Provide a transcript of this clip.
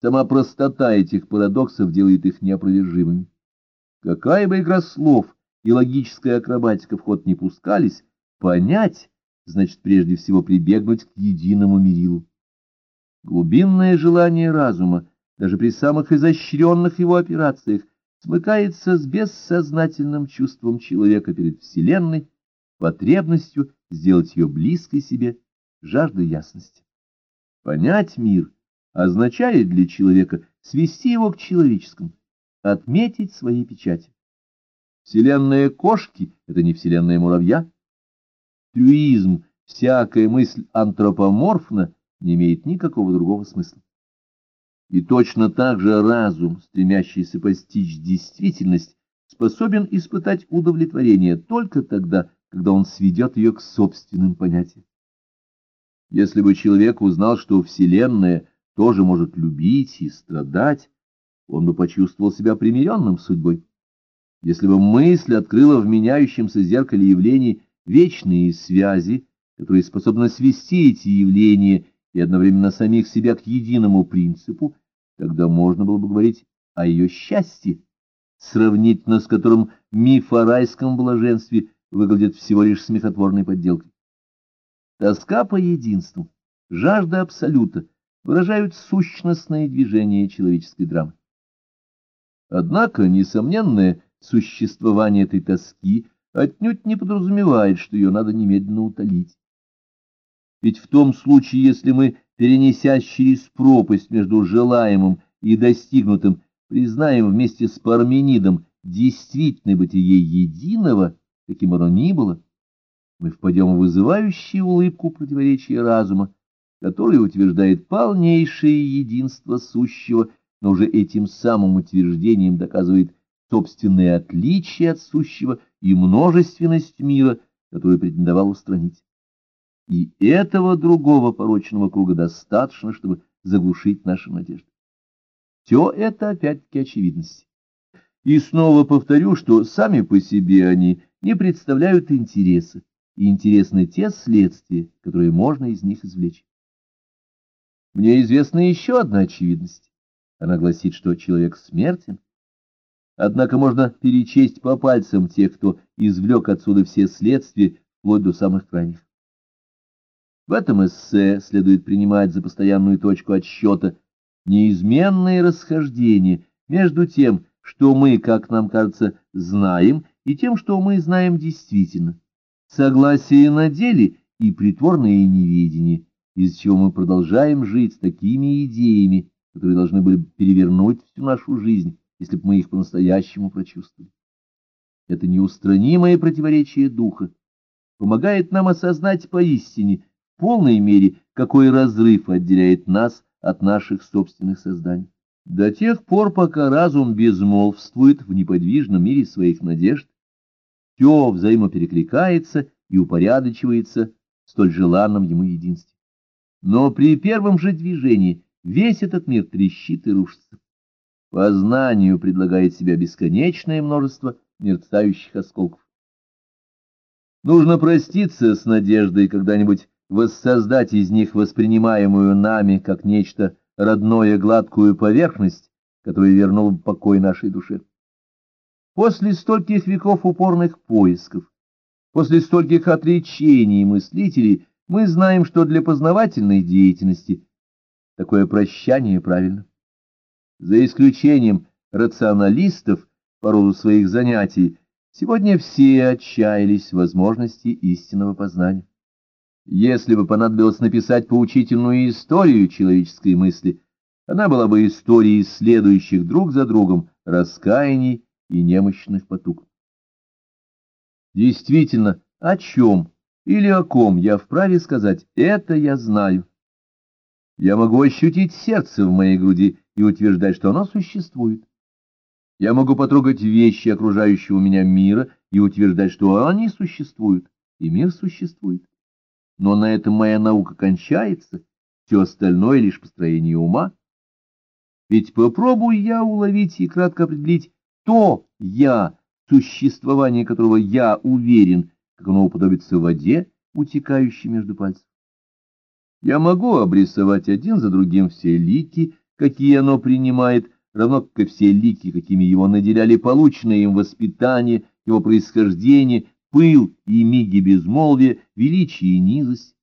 Сама простота этих парадоксов делает их неопровержимыми. Какая бы игра слов и логическая акробатика в ход не пускались, понять значит прежде всего прибегнуть к единому мерилу. Глубинное желание разума, даже при самых изощренных его операциях, смыкается с бессознательным чувством человека перед Вселенной, потребностью сделать ее близкой себе, жаждой ясности. Понять мир означает для человека свести его к человеческому, отметить свои печати. Вселенная кошки — это не вселенная муравья. Трюизм, всякая мысль антропоморфна, не имеет никакого другого смысла. И точно так же разум, стремящийся постичь действительность, способен испытать удовлетворение только тогда, когда он сведет ее к собственным понятиям. Если бы человек узнал, что Вселенная тоже может любить и страдать, он бы почувствовал себя примиренным судьбой. Если бы мысль открыла в меняющемся зеркале явлений вечные связи, которые способны свести эти явления и одновременно самих себя к единому принципу, тогда можно было бы говорить о ее счастье, сравнительно с которым миф о райском блаженстве выглядит всего лишь смехотворной подделкой. Тоска по единству, жажда абсолюта выражают сущностное движение человеческой драмы. Однако несомненное существование этой тоски отнюдь не подразумевает, что ее надо немедленно утолить. Ведь в том случае, если мы, перенесясь через пропасть между желаемым и достигнутым, признаем вместе с Парменидом действительное бытие единого, каким оно ни было, мы впадем в вызывающую улыбку противоречия разума, который утверждает полнейшее единство сущего, но уже этим самым утверждением доказывает собственное отличие от сущего и множественность мира, которую претендовал устранить. И этого другого порочного круга достаточно, чтобы заглушить наши надежды. Все это опять-таки очевидность. И снова повторю, что сами по себе они не представляют интереса, и интересны те следствия, которые можно из них извлечь. Мне известна еще одна очевидность. Она гласит, что человек смертен. Однако можно перечесть по пальцам тех, кто извлек отсюда все следствия, вплоть до самых крайних. В этом эссе следует принимать за постоянную точку отсчета неизменные расхождения между тем, что мы, как нам кажется, знаем, и тем, что мы знаем действительно. Согласие на деле и притворное неведение, из чего мы продолжаем жить с такими идеями, которые должны были перевернуть всю нашу жизнь, если бы мы их по-настоящему прочувствовали. Это неустранимое противоречие духа помогает нам осознать поистине, в полной мере, какой разрыв отделяет нас от наших собственных созданий. До тех пор, пока разум безмолвствует в неподвижном мире своих надежд, все взаимоперекликается и упорядочивается в столь желанном ему единстве. Но при первом же движении весь этот мир трещит и рушится. Познанию предлагает себя бесконечное множество мерцающих осколков. Нужно проститься с надеждой когда-нибудь воссоздать из них воспринимаемую нами как нечто родное гладкую поверхность, которая вернула покой нашей душе. После стольких веков упорных поисков, после стольких отречений мыслителей, мы знаем, что для познавательной деятельности такое прощание правильно. За исключением рационалистов по роду своих занятий, сегодня все отчаялись возможности истинного познания. Если бы понадобилось написать поучительную историю человеческой мысли, она была бы историей следующих друг за другом раскаяний и немощных потуг. Действительно, о чем или о ком я вправе сказать, это я знаю. Я могу ощутить сердце в моей груди и утверждать, что оно существует. Я могу потрогать вещи окружающего меня мира и утверждать, что они существуют, и мир существует но на этом моя наука кончается, все остальное лишь построение ума. Ведь попробую я уловить и кратко определить то «я», существование которого я уверен, как оно уподобится воде, утекающей между пальцев. Я могу обрисовать один за другим все лики, какие оно принимает, равно как и все лики, какими его наделяли полученное им воспитание, его происхождение, пыл и миги безмолвия, величие и низость,